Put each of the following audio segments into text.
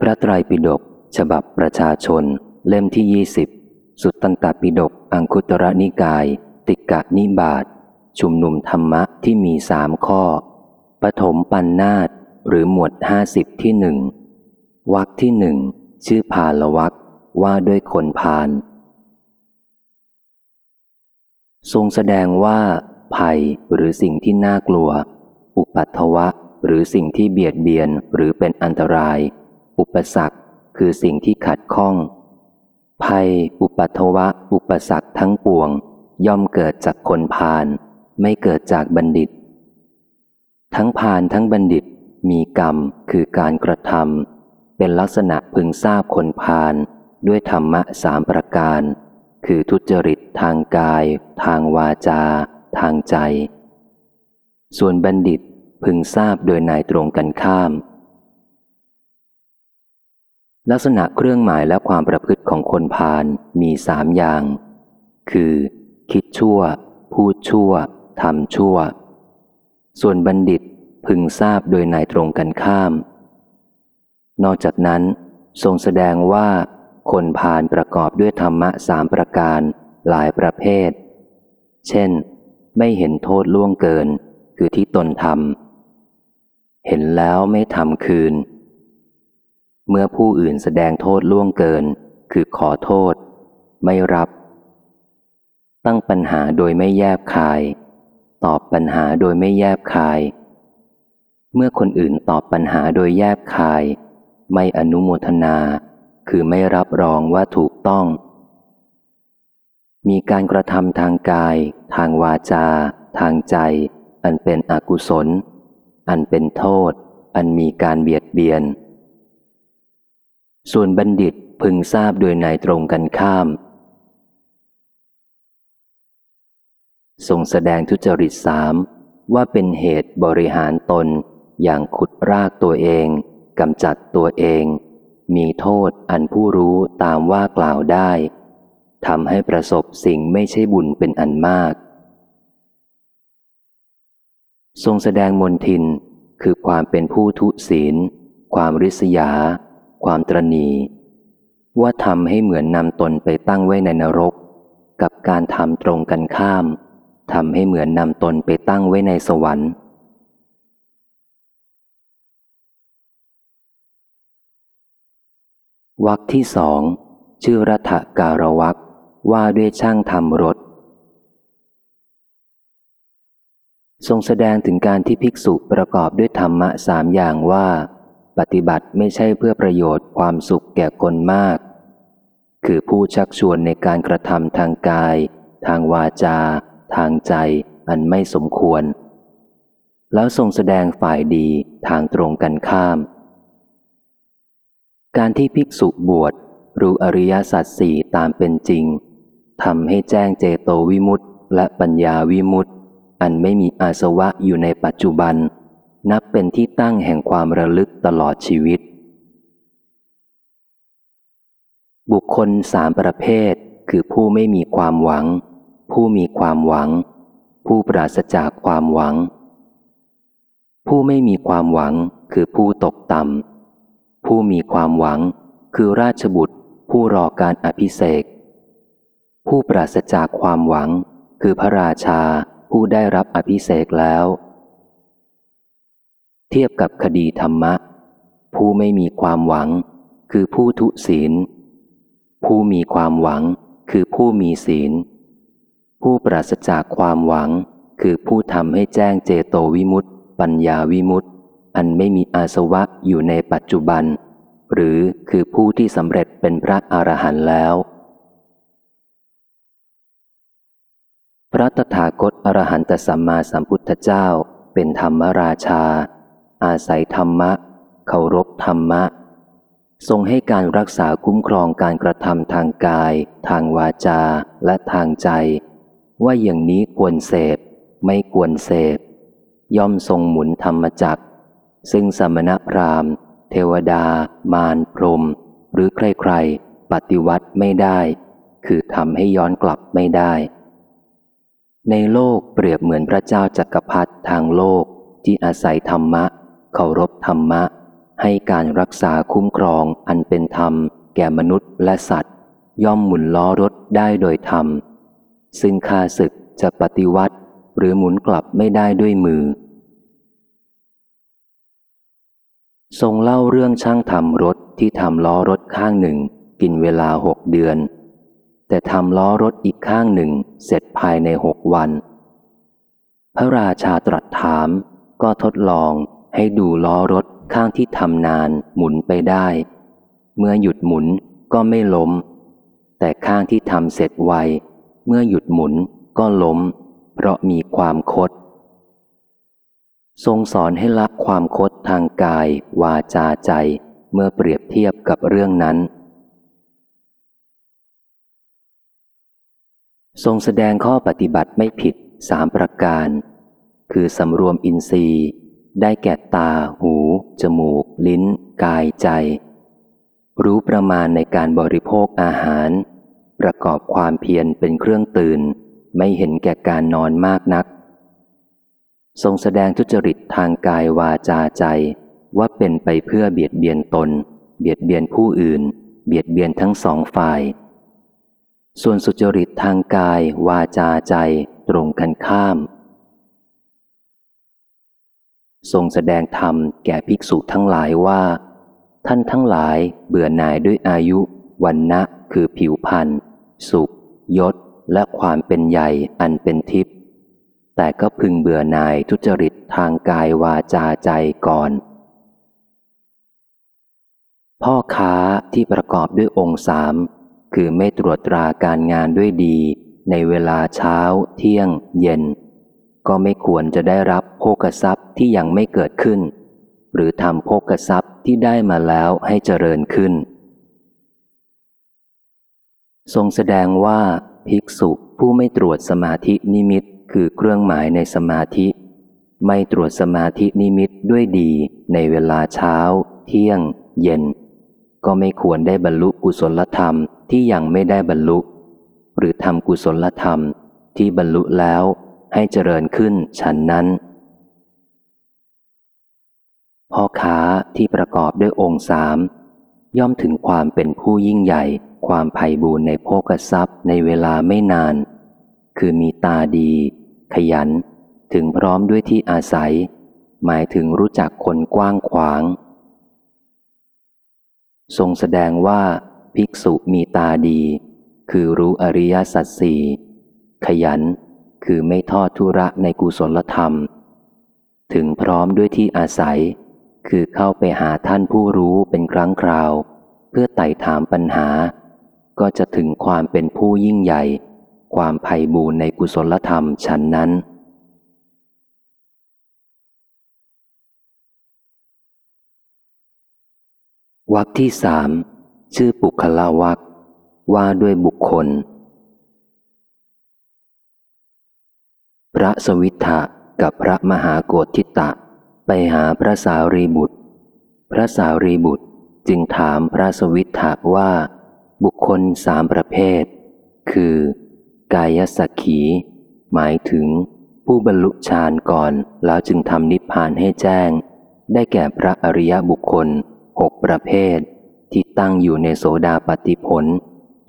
พระไตรปิฎกฉบับประชาชน เล่มที่ยี่สิบสุตตันตปิฎกอังคุตระนิกาย ติกะนิบาตชุมนุมธรรมะที่มีสามข้อปฐมปันนาตหรือหมวดห้าสิบที่หนึ่งวักที่หนึ่งชื่อพาลวักว่าด้วยคนพาลทรงแสดงว่า ภัยหรือสิ่งที่น่ากลัว อุปัตถวะ หรือสิ่งที่เบียดเบียนหรือเป็นอันตราย อุปสรรคคือสิ่งที่ขัดข้อง ภัย อุปัตถวะ อุปสรรคทั้งปวง ย่อมเกิดจากคนพาลไม่เกิดจากบัณฑิต ทั้งพาลทั้งบัณฑิตมีกรรมคือการกระทำเป็นลักษณะพึงทราบคนพาลด้วยธรรมะสามประการ คือทุจริตทางกาย ทางวาจา ทางใจ ส่วนบัณฑิตพึงทราบโดยนายตรงกันข้าม ลักษณะเครื่องหมายและความประพฤติของคนพาลมีสามอย่าง คือ คิดชั่ว พูดชั่วทำชั่ว ส่วนบัณฑิตพึงทราบโดยนายตรงกันข้าม นอกจากนั้น ทรงแสดงว่า คนพาลประกอบด้วยธรรมะสามประการหลายประเภท เช่น ไม่เห็นโทษล่วงเกิน คือที่ตนทำเห็นแล้วไม่ทำคืน เมื่อผู้อื่นแสดงโทษล่วงเกิน คือขอโทษ ไม่รับ ตั้งปัญหาโดยไม่แยบคาย ตอบปัญหาโดยไม่แยบคาย เมื่อคนอื่นตอบปัญหาโดยแยบคาย ไม่อนุโมทนา คือไม่รับรองว่าถูกต้อง มีการกระทำทางกาย ทางวาจา ทางใจ อันเป็นอกุศล อันเป็นโทษ อันมีการเบียดเบียน ส่วนบัณฑิตพึงทราบโดยนายตรงกันข้าม ทรงแสดงทุจริตสามว่าเป็นเหตุบริหารตนอย่างขุดรากตัวเองกำจัดตัวเอง มีโทษอันผู้รู้ตามว่ากล่าวได้ทำให้ประสบสิ่งไม่ใช่บุญเป็นอันมาก ทรงแสดงมนทินคือความเป็นผู้ทุศีล ความริษยา ความตรณีว่าทำให้เหมือนนำตนไปตั้งไว้ในนรก กับการทำตรงกันข้ามทำให้เหมือนนำตนไปตั้งไว้ในสวรรค์วักที่สองชื่อรัฐการวักว่าด้วยช่างทำรถ ทรงแสดงถึงการที่ภิกษุประกอบด้วยธรรมะสามอย่างว่า ปฏิบัติไม่ใช่เพื่อประโยชน์ความสุขแก่คนมาก คือผู้ชักชวนในการกระทำทางกาย ทางวาจา ทางใจ อันไม่สมควร แล้วทรงแสดงฝ่ายดีทางตรงกันข้าม การที่ภิกษุบวชรู้อริยสัจสี่ตามเป็นจริงทำให้แจ้งเจโตวิมุตต์และปัญญาวิมุตต์อันไม่มีอาสวะอยู่ในปัจจุบัน นับเป็นที่ตั้งแห่งความระลึกตลอดชีวิต บุคคลสามประเภท คือผู้ไม่มีความหวัง ผู้มีความหวัง ผู้ปราศจากความหวัง ผู้ไม่มีความหวังคือผู้ตกต่ำผู้มีความหวัง คือราชบุตร ผู้รอการอภิเษกผู้ปราศจากความหวัง คือพระราชาผู้ได้รับอภิเษกแล้ว เทียบกับคดีธรรมะ ผู้ไม่มีความหวัง คือผู้ทุศีล ผู้มีความหวัง คือผู้มีศีล ผู้ปราศจากความหวัง คือผู้ทำให้แจ้งเจโตวิมุตติ ปัญญาวิมุตติ อันไม่มีอาสวะอยู่ในปัจจุบัน หรือคือผู้ที่สำเร็จเป็นพระอรหันต์แล้ว พระตถาคตอรหันตสัมมาสัมพุทธเจ้าเป็นธรรมราชา อาศัยธรรมะ เคารพธรรมะ ทรงให้การรักษาคุ้มครองการกระทำทางกาย ทางวาจาและทางใจ ว่าอย่างนี้ควรเสพ ไม่ควรเสพ ย่อมทรงหมุนธรรมจักซึ่งสมณพราหมณ์ เทวดา มารพรม หรือใครๆ ปฏิวัติไม่ได้ คือทำให้ย้อนกลับไม่ได้ ในโลกเปรียบเหมือนพระเจ้าจักรพรรดิทางโลกที่อาศัยธรรมะ เคารพธรรมะ ให้การรักษาคุ้มครองอันเป็นธรรม แก่มนุษย์และสัตว์ ย่อมหมุนล้อรถได้โดยธรรม ซึ่งข้าศึกจะปฏิวัติ หรือหมุนกลับไม่ได้ด้วยมือ ทรงเล่าเรื่องช่างทำรถที่ทำล้อรถข้างหนึ่ง กินเวลาหกเดือน แต่ทำล้อรถอีกข้างหนึ่งเสร็จภายในหกวัน พระราชาตรัสถามก็ทดลอง ให้ดูล้อรถข้างที่ทำนานหมุนไปได้ เมื่อหยุดหมุนก็ไม่ล้ม แต่ข้างที่ทำเสร็จไว เมื่อหยุดหมุนก็ล้ม เพราะมีความคด ทรงสอนให้ละความคดทางกาย วาจาใจ เมื่อเปรียบเทียบกับเรื่องนั้น ทรงแสดงข้อปฏิบัติไม่ผิดสามประการ คือสำรวมอินทรีย์ ได้แก่ตา หู จมูก ลิ้น กายใจ รู้ประมาณในการบริโภคอาหาร ประกอบความเพียรเป็นเครื่องตื่น ไม่เห็นแก่การนอนมากนัก ทรงแสดงทุจริตทางกายวาจาใจ ว่าเป็นไปเพื่อเบียดเบียนตน เบียดเบียนผู้อื่น เบียดเบียนทั้งสองฝ่าย ส่วนสุจริตทางกายวาจาใจตรงกันข้าม ทรงแสดงธรรมแก่ภิกษุทั้งหลายว่า ท่านทั้งหลายเบื่อหน่ายด้วยอายุวันนะคือผิวพันธ์สุข ยศ และความเป็นใหญ่อันเป็นทิพย์แต่ก็พึงเบื่อหน่ายทุจริตทางกายวาจาใจก่อน พ่อค้าที่ประกอบด้วยองค์สามคือไม่ตรวจตราการงานด้วยดี ในเวลาเช้า เที่ยง เย็น ก็ไม่ควรจะได้รับโภกทรัพย์ที่ยังไม่เกิดขึ้น หรือทำโภกทรัพย์ที่ได้มาแล้วให้เจริญขึ้น ทรงแสดงว่าภิกษุผู้ไม่ตรวจสมาธินิมิตคือเครื่องหมายในสมาธิ ไม่ตรวจสมาธินิมิตด้วยดีในเวลาเช้า เที่ยง เย็น ก็ไม่ควรได้บรรลุกุศลธรรมที่ยังไม่ได้บรรลุ หรือทำกุศลธรรมที่บรรลุแล้ว ให้เจริญขึ้นฉันนั้น พ่อค้าที่ประกอบด้วยองค์สามย่อมถึงความเป็นผู้ยิ่งใหญ่ ความไพ่บูรในโภกทรัพย์ในเวลาไม่นาน คือมีตาดี ขยัน ถึงพร้อมด้วยที่อาศัย หมายถึงรู้จักคนกว้างขวาง ทรงแสดงว่า ภิกษุมีตาดี คือรู้อริยสัจสี่ขยัน คือไม่ทอดทุระในกุศลธรรม ถึงพร้อมด้วยที่อาศัย คือเข้าไปหาท่านผู้รู้เป็นครั้งคราว เพื่อไต่ถามปัญหา ก็จะถึงความเป็นผู้ยิ่งใหญ่ ความไพ่บูรในกุศลธรรมฉันนั้นวักที่สามชื่อปุคละวักว่าด้วยบุคคล พระสวิทธะกับพระมหาโกธิตะ ไปหาพระสารีบุตร พระสารีบุตรจึงถามพระสวิทธะว่า บุคคลสามประเภท คือ กายสักขี หมายถึงผู้บรรลุฌานก่อนแล้วจึงทำนิพพานให้แจ้ง ได้แก่พระอริยบุคคลหกประเภท ที่ตั้งอยู่ในโสดาปฏิผล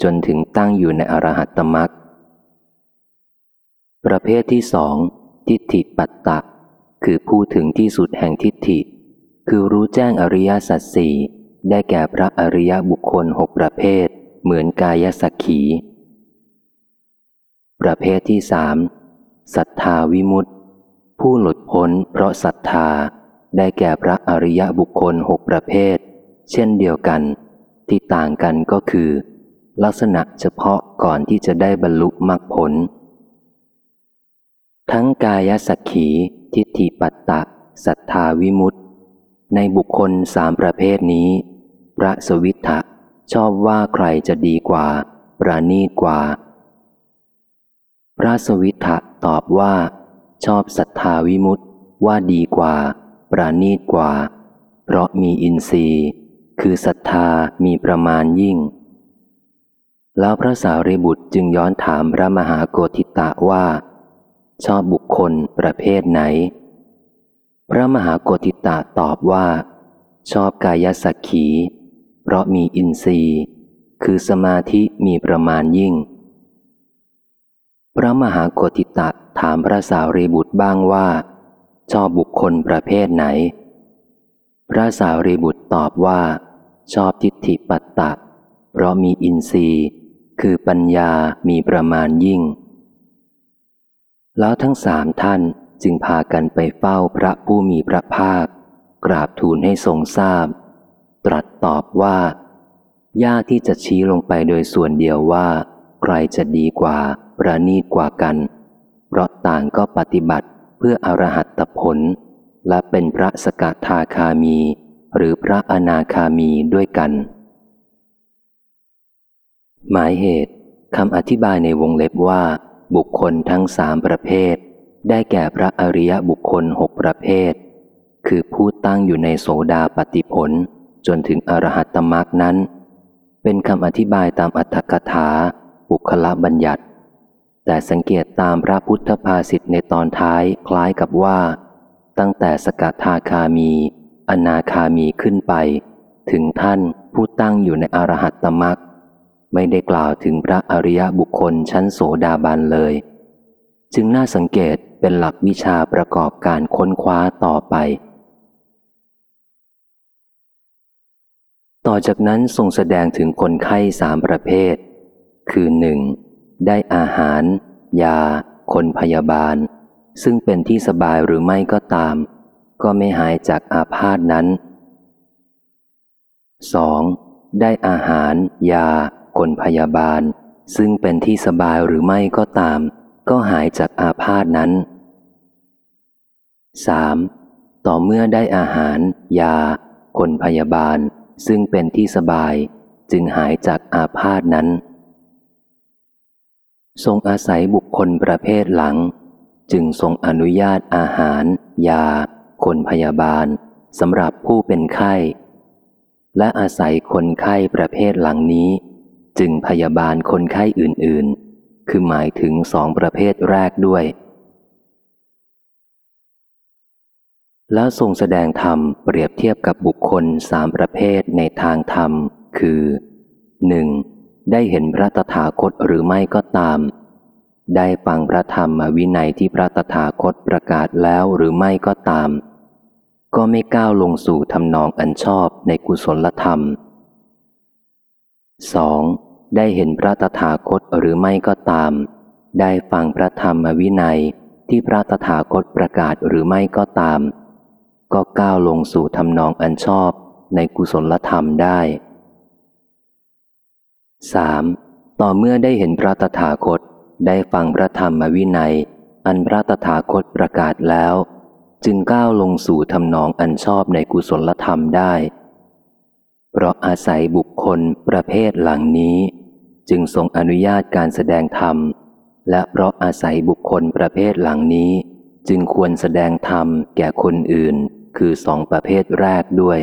จนถึงตั้งอยู่ในอรหัตตมรัก ประเภทที่สองทิฏฐิปัตตะ คือผู้ถึงที่สุดแห่งทิฏฐิ คือรู้แจ้งอริยสัจสี่ได้แก่พระอริยบุคคลหกประเภท เหมือนกายสักขี ประเภทที่สามศรัทธาวิมุตติ ผู้หลุดพ้นเพราะศรัทธา ได้แก่พระอริยบุคคลหกประเภท เช่นเดียวกัน ที่ต่างกันก็คือ ลักษณะเฉพาะก่อนที่จะได้บรรลุมรรคผล ทั้งกายสักขี ทิฏฐิปัตตะศรัทธาวิมุตติ ในบุคคลสามประเภทนี้ พระสวิทธะชอบว่าใครจะดีกว่า ประณีตกว่า พระสวิทธะตอบว่า ชอบศรัทธาวิมุตติว่าดีกว่า ประณีตกว่า เพราะมีอินทรีย์ คือศรัทธามีประมาณยิ่ง แล้วพระสารีบุตรจึงย้อนถามพระมหาโกธิตะว่า ชอบบุคคลประเภทไหน พระมหาโกธิตะตอบว่า ชอบกายสักขี เพราะมีอินทรีย์ คือสมาธิมีประมาณยิ่ง พระมหาโกติตะถามพระสาวรีบุตรบ้างว่า ชอบบุคคลประเภทไหน พระสาวรีบุตรตอบว่า ชอบทิฏฐิปัตตะ เพราะมีอินทรีย์ คือปัญญามีประมาณยิ่ง แล้วทั้งสามท่านจึงพากันไปเฝ้าพระผู้มีพระภาค กราบทูลให้ทรงทราบ ตรัสตอบว่ายากที่จะชี้ลงไปโดยส่วนเดียวว่า ใครจะดีกว่าประนีตกว่ากัน เพราะต่างก็ปฏิบัติเพื่ออรหัตผล และเป็นพระสกทาคามี หรือพระอนาคามีด้วยกัน หมายเหตุคำอธิบายในวงเล็บว่า บุคคลทั้งสามประเภท ได้แก่พระอริยบุคคลหกประเภท คือผู้ตั้งอยู่ในโสดาปฏิผล จนถึงอรหัตตมรักนั้น เป็นคำอธิบายตามอัตถกถาบุคละบัญญัติ แต่สังเกตตามพระพุทธภาษิตในตอนท้ายคล้ายกับว่า ตั้งแต่สกทาคามี อนาคามีขึ้นไป ถึงท่านผู้ตั้งอยู่ในอรหัตตมรัก ไม่ได้กล่าวถึงพระอริยบุคคลชั้นโสดาบันเลย จึงน่าสังเกตเป็นหลักวิชาประกอบการค้นคว้าต่อไป ต่อจากนั้นทรงแสดงถึงคนไข้สามประเภท คือหนึ่งได้อาหาร ยา คนพยาบาล ซึ่งเป็นที่สบายหรือไม่ก็ตาม ก็ไม่หายจากอาพาธนั้น 2. ได้อาหาร ยา คนพยาบาล ซึ่งเป็นที่สบายหรือไม่ก็ตาม ก็หายจากอาพาธนั้น 3. ต่อเมื่อได้อาหาร ยา คนพยาบาล ซึ่งเป็นที่สบาย จึงหายจากอาพาธนั้น ทรงอาศัยบุคคลประเภทหลัง จึงทรงอนุญาตอาหาร ยา คนพยาบาลสำหรับผู้เป็นไข้ และอาศัยคนไข้ประเภทหลังนี้ จึงพยาบาลคนไข้อื่นๆ คือหมายถึงสองประเภทแรกด้วย แล้วทรงแสดงธรรมเปรียบเทียบกับบุคคลสามประเภทในทางธรรม คือ 1. ได้เห็นพระตถาคตหรือไม่ก็ตาม ได้ฟังพระธรรมวินัยที่พระตถาคตประกาศแล้วหรือไม่ก็ตาม ก็ไม่ก้าวลงสู่ทำนองอันชอบในกุศลธรรม 2. ได้เห็นพระตถาคตหรือไม่ก็ตาม ได้ฟังพระธรรมวินัยที่พระตถาคตประกาศหรือไม่ก็ตาม ก็ก้าวลงสู่ทำนองอันชอบในกุศลธรรมได้ 3. ต่อเมื่อได้เห็นพระตถาคตได้ฟังพระธรรมวินัย อันพระตถาคตประกาศแล้ว จึงก้าวลงสู่ทำนองอันชอบในกุศลธรรมได้ เพราะอาศัยบุคคลประเภทหลังนี้ จึงทรงอนุญาตการแสดงธรรม และเพราะอาศัยบุคคลประเภทหลังนี้ จึงควรแสดงธรรมแก่คนอื่น คือสองประเภทแรกด้วย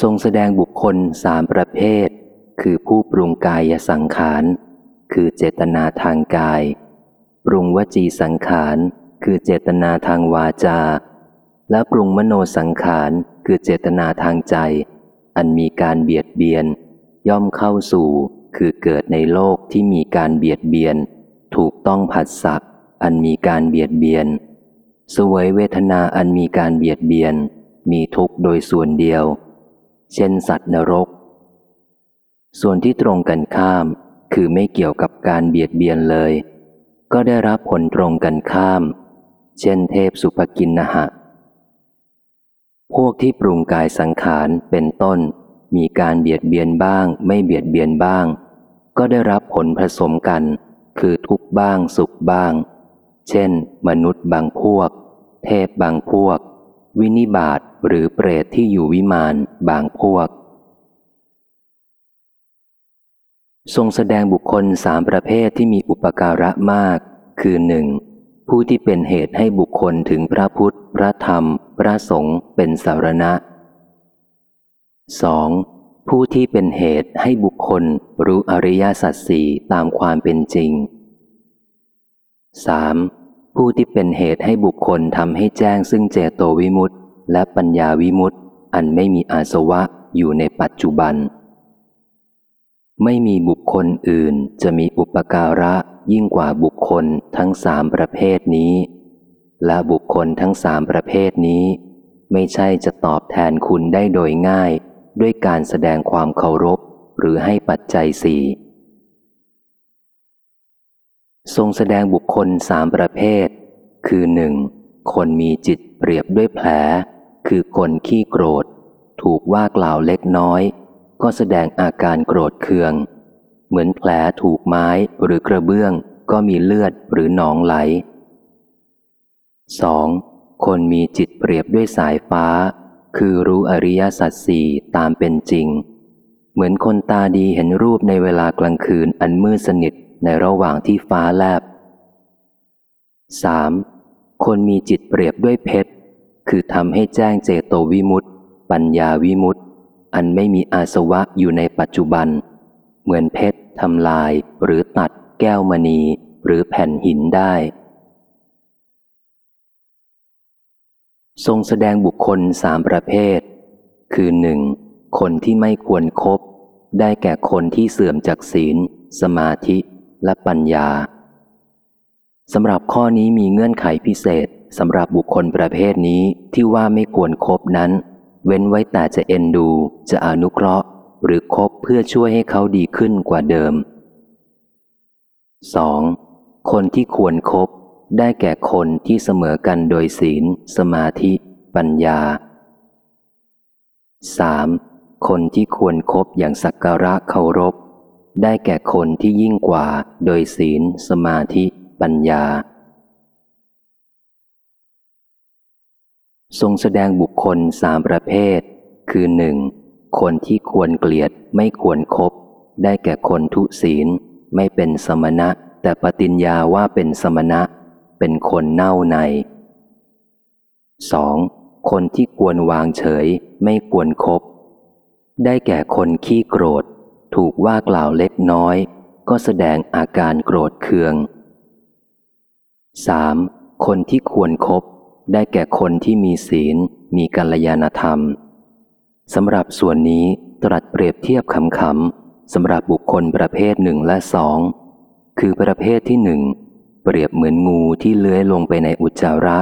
ทรงแสดงบุคคลสามประเภท คือผู้ปรุงกายสังขาร คือเจตนาทางกาย ปรุงวจีสังขาร คือเจตนาทางวาจา และปรุงมโนสังขาร คือเจตนาทางใจ อันมีการเบียดเบียน ย่อมเข้าสู่คือเกิดในโลกที่มีการเบียดเบียน ถูกต้องผัสสะอันมีการเบียดเบียน สวยเวทนาอันมีการเบียดเบียน มีทุกข์โดยส่วนเดียว เช่นสัตว์นรก ส่วนที่ตรงกันข้าม คือไม่เกี่ยวกับการเบียดเบียนเลย ก็ได้รับผลตรงกันข้าม เช่นเทพสุภกินนะหะ พวกที่ปรุงกายสังขารเป็นต้น มีการเบียดเบียนบ้าง ไม่เบียดเบียนบ้าง ก็ได้รับผลผสมกัน คือทุกบ้างสุขบ้าง เช่น มนุษย์บางพวก เทพบางพวก วินิบาตหรือเปรตที่อยู่วิมานบางพวก ทรงแสดงบุคคลสามประเภทที่มีอุปการะมาก คือหนึ่ง ผู้ที่เป็นเหตุให้บุคคลถึงพระพุทธ พระธรรม พระสงฆ์เป็นสารณะ 2. ผู้ที่เป็นเหตุให้บุคคลรู้อริยสัจสี่ตามความเป็นจริง 3. ผู้ที่เป็นเหตุให้บุคคลทำให้แจ้งซึ่งเจโตวิมุตติและปัญญาวิมุตติ อันไม่มีอาสวะอยู่ในปัจจุบัน ไม่มีบุคคลอื่นจะมีอุปการะ ยิ่งกว่าบุคคลทั้งสามประเภทนี้ และบุคคลทั้งสามประเภทนี้ ไม่ใช่จะตอบแทนคุณได้โดยง่าย ด้วยการแสดงความเคารพหรือให้ปัจจัยสี่ทรงแสดงบุคคลสามประเภท คือหนึ่งคนมีจิตเปรียบด้วยแผล คือคนขี้โกรธ ถูกว่ากล่าวเล็กน้อย ก็แสดงอาการโกรธเคือง เหมือนแผลถูกไม้หรือกระเบื้อง ก็มีเลือดหรือหนองไหล 2. คนมีจิตเปรียบด้วยสายฟ้า คือรู้อริยสัจสี่ตามเป็นจริง เหมือนคนตาดีเห็นรูปในเวลากลางคืนอันมืดสนิทในระหว่างที่ฟ้าแลบ 3. คนมีจิตเปรียบด้วยเพชร คือทำให้แจ้งเจโตวิมุตติปัญญาวิมุตติอันไม่มีอาสวะอยู่ในปัจจุบัน เหมือนเพชร ทำลายหรือตัดแก้วมณีหรือแผ่นหินได้ ทรงแสดงบุคคลสามประเภท คือหนึ่งคนที่ไม่ควรครบได้แก่คนที่เสื่อมจากศีล สมาธิและปัญญาสำหรับข้อนี้มีเงื่อนไขพิเศษสำหรับบุคคลประเภทนี้ที่ว่าไม่ควรครบนั้น เว้นไว้แต่จะเอ็นดู จะอนุเคราะห์ หรือคบเพื่อช่วยให้เขาดีขึ้นกว่าเดิม 2. คนที่ควรครบได้แก่คนที่เสมอกันโดยศีล สมาธิ ปัญญา 3. คนที่ควรครบอย่างสักการะเคารพ ได้แก่คนที่ยิ่งกว่าโดยศีล สมาธิ ปัญญา ทรงแสดงบุคคลสามประเภท คือหนึ่ง คนที่ควรเกลียดไม่ควรครบได้แก่คนทุศีล ไม่เป็นสมณะ แต่ปฏิญญาว่าเป็นสมณะ เป็นคนเน่าใน 2. คนที่ควรวางเฉย ไม่ควรครบได้แก่คนขี้โกรธ ถูกว่ากล่าวเล็กน้อย ก็แสดงอาการโกรธเคือง 3. คนที่ควรครบได้แก่คนที่มีศีล มีกัลยาณธรรม สำหรับส่วนนี้ตรัสเปรียบเทียบคำคำสำหรับบุคคลประเภทหนึ่งและสอง คือประเภทที่หนึ่งเปรียบเหมือนงูที่เลื้อยลงไปในอุจจาระ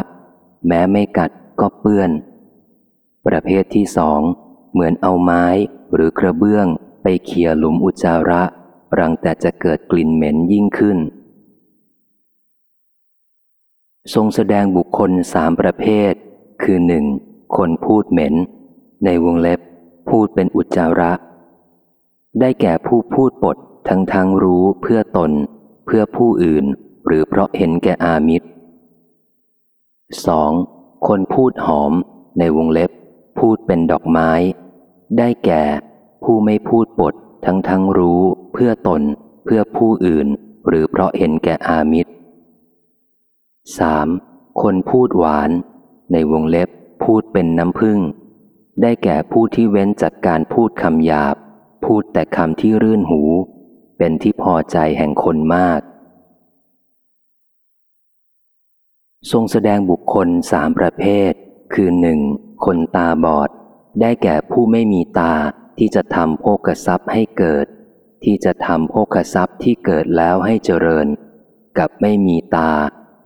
แม้ไม่กัดก็เปื้อน ประเภทที่สองเหมือนเอาไม้หรือกระเบื้องไปเขี่ยหลุมอุจจาระรังแต่จะเกิดกลิ่นเหม็นยิ่งขึ้น ทรงแสดงบุคคลสามประเภท คือหนึ่งคนพูดเหม็น ในวงเล็บ พูดเป็นอุจจาระ ได้แก่ผู้พูดปดทั้งทั้งรู้เพื่อตน เพื่อผู้อื่น หรือเพราะเห็นแก่อามิตร 2. คนพูดหอม ในวงเล็บ พูดเป็นดอกไม้ ได้แก่ผู้ไม่พูดปดทั้งทั้งรู้ เพื่อตน เพื่อผู้อื่น หรือเพราะเห็นแก่อามิตร 3. คนพูดหวาน ในวงเล็บ พูดเป็นน้ำผึ้ง ได้แก่ผู้ที่เว้นจากการพูดคำหยาบ พูดแต่คำที่รื่นหู เป็นที่พอใจแห่งคนมาก ทรงแสดงบุคคลสามประเภท คือหนึ่งคนตาบอด ได้แก่ผู้ไม่มีตาที่จะทำโภกทรัพย์ให้เกิด ที่จะทำโภกทรัพย์ที่เกิดแล้วให้เจริญ กับไม่มีตา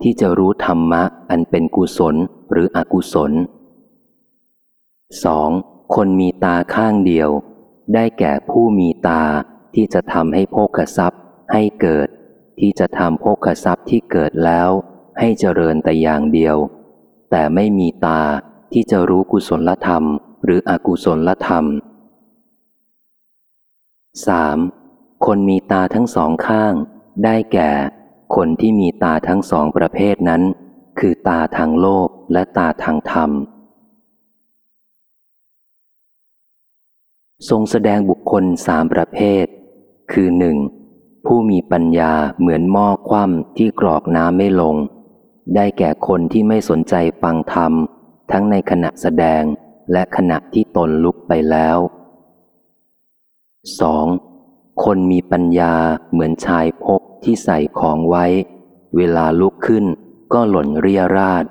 ที่จะรู้ธรรมะอันเป็นกุศลหรืออกุศล 2. คนมีตาข้างเดียว ได้แก่ผู้มีตาที่จะทำให้โภคทรัพย์ให้เกิด ที่จะทำโภคทรัพย์ที่เกิดแล้ว ให้เจริญแต่อย่างเดียว แต่ไม่มีตาที่จะรู้กุศลธรรม หรืออกุศลธรรม 3. คนมีตาทั้งสองข้าง ได้แก่ คนที่มีตาทั้งสองประเภทนั้น คือตาทางโลกและตาทางธรรม ทรงแสดงบุคคลสามประเภท คือหนึ่งผู้มีปัญญาเหมือนหม้อคว่ำที่กรอกน้ำไม่ลง ได้แก่คนที่ไม่สนใจฟังธรรม ทั้งในขณะแสดงและขณะที่ตนลุกไปแล้ว 2. คนมีปัญญาเหมือนชายพกที่ใส่ของไว้ เวลาลุกขึ้นก็หล่นเรียราด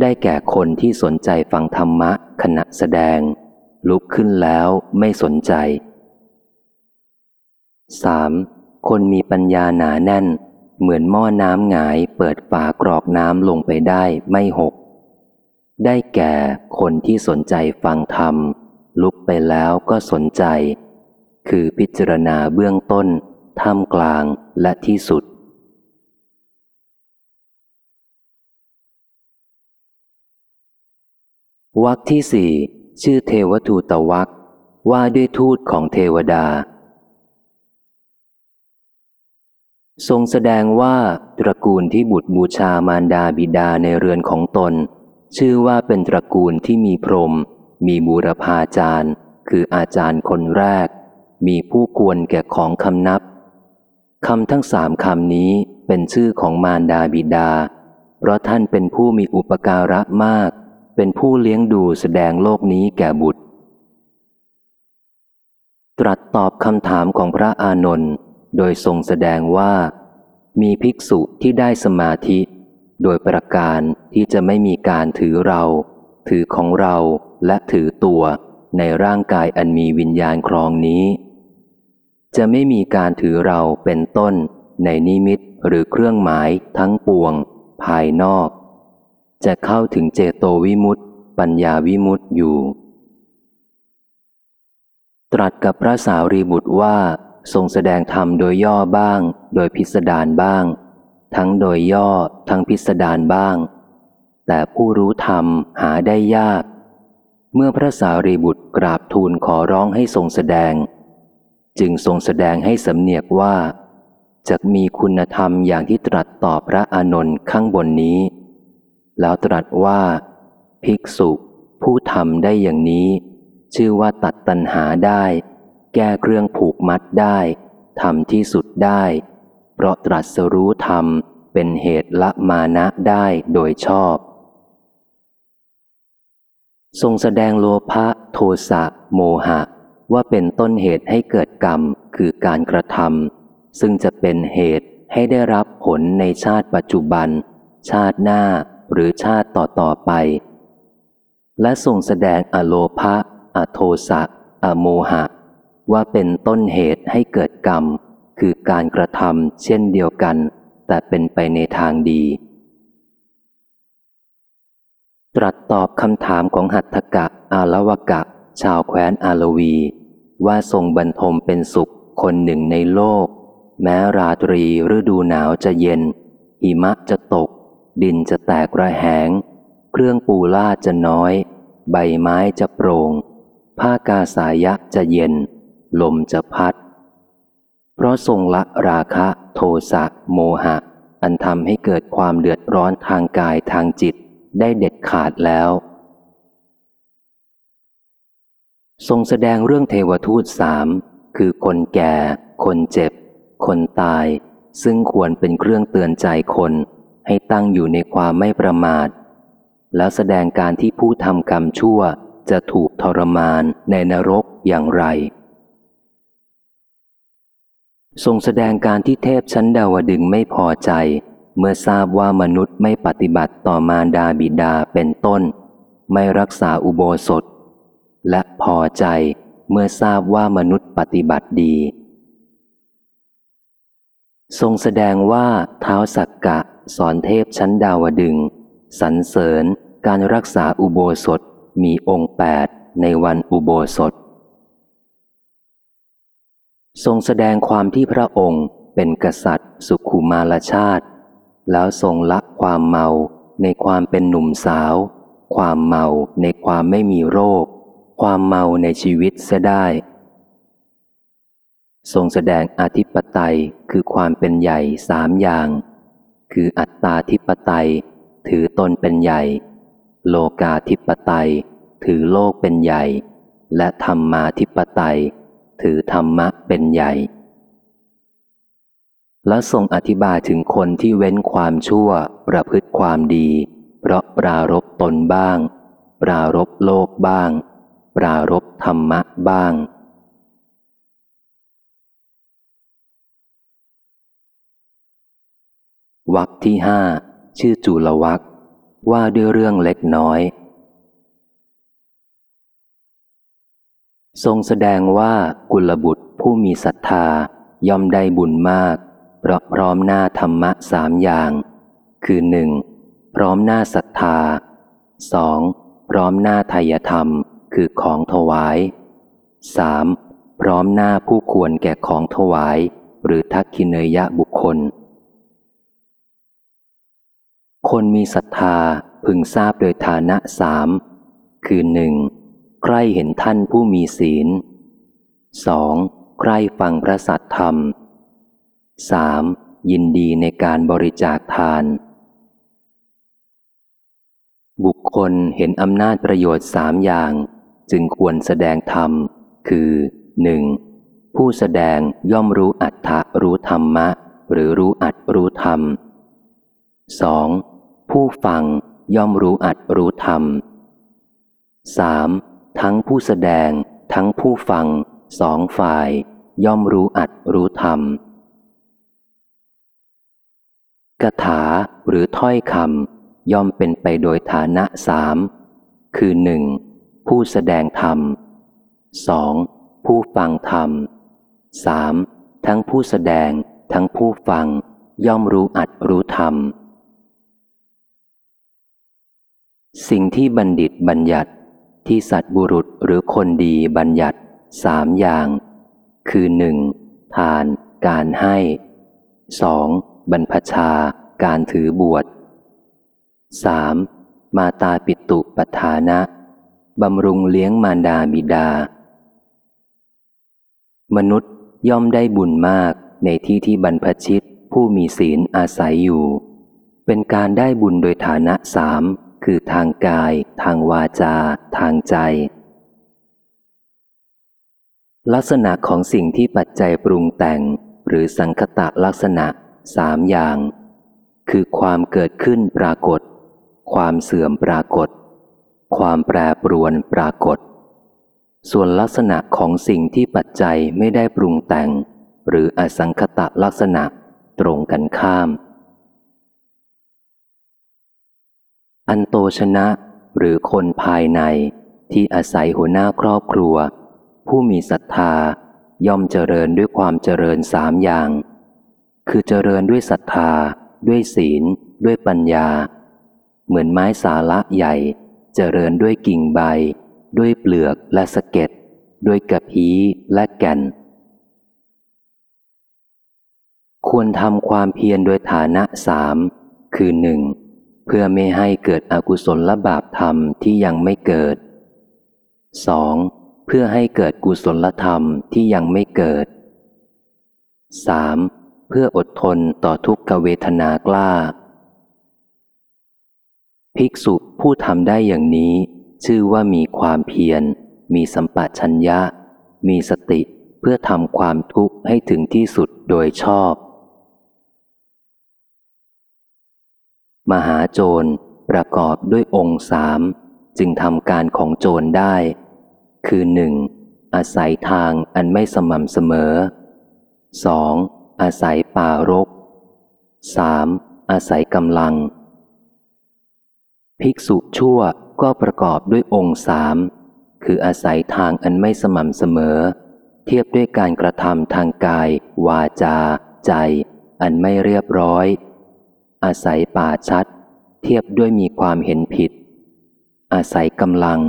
ได้แก่คนที่สนใจฟังธรรมะขณะแสดง ลุกขึ้นแล้วไม่สนใจ 3. คนมีปัญญาหนาแน่น เหมือนหม้อน้ำหงายเปิดฝากรอกน้ำลงไปได้ไม่หก ได้แก่คนที่สนใจฟังธรรม ลุกไปแล้วก็สนใจ คือพิจารณาเบื้องต้น ท่ามกลางและที่สุดวักที่สี่ ชื่อเทวทูตวักว่าด้วยทูตของเทวดา ทรงแสดงว่าตระกูลที่บุตรบูชามารดาบิดาในเรือนของตน ชื่อว่าเป็นตระกูลที่มีพรหมมีบูรพาจารย์ คืออาจารย์คนแรก มีผู้ควรแก่ของคำนับคำทั้งสามคำนี้เป็นชื่อของมารดาบิดา เพราะท่านเป็นผู้มีอุปการะมาก เป็นผู้เลี้ยงดูแสดงโลกนี้แก่บุตร ตรัสตอบคำถามของพระอานนท์โดยทรงแสดงว่า มีภิกษุที่ได้สมาธิ โดยประการที่จะไม่มีการถือเรา ถือของเราและถือตัวในร่างกายอันมีวิญญาณครองนี้ จะไม่มีการถือเราเป็นต้นในนิมิตหรือเครื่องหมายทั้งปวง ภายนอก จะเข้าถึงเจโตวิมุตติปัญญาวิมุตติอยู่ ตรัสกับพระสาวรีบุตรว่า ทรงแสดงธรรมโดยย่อบ้าง โดยพิสดารบ้าง ทั้งโดยย่อทั้งพิสดารบ้าง แต่ผู้รู้ธรรมหาได้ยาก เมื่อพระสารีบุตรกราบทูลขอร้องให้ทรงแสดง จึงทรงแสดงให้สำเนียกว่าจะมีคุณธรรมอย่างที่ตรัสต่อพระอานนท์ข้างบนนี้ แล้วตรัสว่า ภิกษุผู้ทำได้อย่างนี้ ชื่อว่าตัดตัณหาได้ แก้เครื่องผูกมัดได้ทำที่สุดได้ เพราะตรัสรู้ธรรมเป็นเหตุละมานะได้โดยชอบ ทรงแสดงโลภะโทสะโมหะ ว่าเป็นต้นเหตุให้เกิดกรรมคือการกระทำซึ่งจะเป็นเหตุให้ได้รับผลในชาติปัจจุบัน ชาติหน้า หรือชาติต่อต่อไป และทรงแสดงอโลภะอโทสะอโมหะ ว่าเป็นต้นเหตุให้เกิดกรรม คือการกระทำเช่นเดียวกัน แต่เป็นไปในทางดี ตรัสตอบคำถามของหัตถกะอาลวกะ ชาวแคว้นอาลวี ว่าทรงบรรทมเป็นสุขคนหนึ่งในโลก แม้ราตรีฤดูหนาวจะเย็นหิมะจะตก ดินจะแตกระแหง เครื่องปูลาจะน้อย ใบไม้จะโปร่ง ผ้ากาสายะจะเย็น ลมจะพัด เพราะทรงละราคะ โทสะโมหะ อันทำให้เกิดความเดือดร้อนทางกายทางจิตได้เด็ดขาดแล้ว ทรงแสดงเรื่องเทวทูตสามคือคนแก่ คนเจ็บ คนตาย ซึ่งควรเป็นเครื่องเตือนใจคน ให้ตั้งอยู่ในความไม่ประมาท แล้วแสดงการที่ผู้ทำกรรมชั่วจะถูกทรมานในนรกอย่างไร ทรงแสดงการที่เทพชั้นดาวดึงไม่พอใจ เมื่อทราบว่ามนุษย์ไม่ปฏิบัติต่อมารดาบิดาเป็นต้น ไม่รักษาอุโบสถ และพอใจเมื่อทราบว่ามนุษย์ปฏิบัติดี ทรงแสดงว่าเท้าสักกะ สอนเทพชั้นดาวดึงสรรเสริญการรักษาอุโบสถมีองค์แปดในวันอุโบสถ ทรงแสดงความที่พระองค์เป็นกษัตริย์ สุขุมารชาติ แล้วทรงละความเมาในความเป็นหนุ่มสาว ความเมาในความไม่มีโรค ความเมาในชีวิตเสียได้ ทรงแสดงอธิปไตยคือความเป็นใหญ่สามอย่าง คืออัตตาธิปไตย ถือตนเป็นใหญ่ โลกาธิปไตย ถือโลกเป็นใหญ่ และธรรมาธิปไตย ถือธรรมะเป็นใหญ่ และทรงอธิบายถึงคนที่เว้นความชั่ว ประพฤติความดี เพราะปรารบตนบ้าง ปรารบโลกบ้าง ปรารบธรรมะบ้าง รคที่ห้าชื่อจุลวักว่าด้วยเรื่องเล็กน้อย ทรงแสดงว่ากุลบุตรผู้มีศรัทธาย่อมได้บุญมาก เพราะพร้อมหน้าธรรมะสามอย่าง คือหนึ่งพร้อมหน้าศรัทธาสองพร้อมหน้าไทยธรรมคือของถวายสามพร้อมหน้าผู้ควรแก่ของถวาย หรือทักขิเนยะบุคคล คนมีศรัทธาพึงทราบโดยฐานะสามคือหนึ่งใครเห็นท่านผู้มีศีลสองใครฟังพระสัตธรรมสามยินดีในการบริจาคทาน บุคคลเห็นอำนาจประโยชน์สามอย่าง จึงควรแสดงธรรม คือหนึ่งผู้แสดงย่อมรู้อัตถะรู้ธรรมะ หรือรู้อัตรู้ธรรมสอง ผู้ฟังย่อมรู้อัตรู้ธรรมสามทั้งผู้แสดงทั้งผู้ฟังสองฝ่าย ย่อมรู้อัดรู้ธรรมกถาหรือถ้อยคำย่อมเป็นไปโดยฐานะสามคือหนึ่งผู้แสดงธรรมสองผู้ฟังธรรมสามทั้งผู้แสดงทั้งผู้ฟังย่อมรู้อัดรู้ธรรม สิ่งที่บัณฑิตบัญญัติ ที่สัตบุรุษหรือคนดีบัญญัติสามอย่าง คือหนึ่งทาน การให้สองบรรพชา การถือบวชสามมาตาปิตุปทานะบำรุงเลี้ยงมารดาบิดา มนุษย์ย่อมได้บุญมากในที่ที่บรรพชิตผู้มีศีลอาศัยอยู่ เป็นการได้บุญโดยฐานะสาม คือทางกาย ทางวาจา ทางใจ ลักษณะของสิ่งที่ปัจจัยปรุงแต่ง หรือสังคตะลักษณะสามอย่าง คือความเกิดขึ้นปรากฏ ความเสื่อมปรากฏ ความแปรปรวนปรากฏ ส่วนลักษณะของสิ่งที่ปัจจัยไม่ได้ปรุงแต่ง หรืออสังคตะลักษณะตรงกันข้าม อันโตชนะหรือคนภายในที่อาศัยหัวหน้าครอบครัว ผู้มีศรัทธาย่อมเจริญด้วยความเจริญสามอย่าง คือเจริญด้วยศรัทธา ด้วยศีล ด้วยปัญญา เหมือนไม้สาละใหญ่ เจริญด้วยกิ่งใบ ด้วยเปลือกและสะเก็ดด้วยกระพี้และแก่น ควรทำความเพียรโดยฐานะสามคือหนึ่ง เพื่อไม่ให้เกิดอกุศลละบาปธรรมที่ยังไม่เกิด 2. เพื่อให้เกิดกุศลธรรมที่ยังไม่เกิด 3. เพื่ออดทนต่อทุกขเวทนากล้า ภิกษุผู้ทำได้อย่างนี้ ชื่อว่ามีความเพียร มีสัมปชัญญะ มีสติเพื่อทำความทุกข์ให้ถึงที่สุดโดยชอบ มหาโจรประกอบด้วยองค์สามจึงทำการของโจรได้ คือหนึ่งอาศัยทางอันไม่สม่ำเสมอสองอาศัยป่ารกสามอาศัยกำลัง ภิกษุชั่วก็ประกอบด้วยองค์สามคืออาศัยทางอันไม่สม่ำเสมอ เทียบด้วยการกระทำทางกาย วาจา ใจ อันไม่เรียบร้อย อาศัยป่าชัด เทียบด้วยมีความเห็นผิด อาศัยกำลัง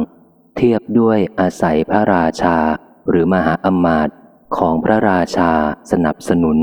เทียบด้วยอาศัยพระราชาหรือมหาอมาตย์ของพระราชาสนับสนุน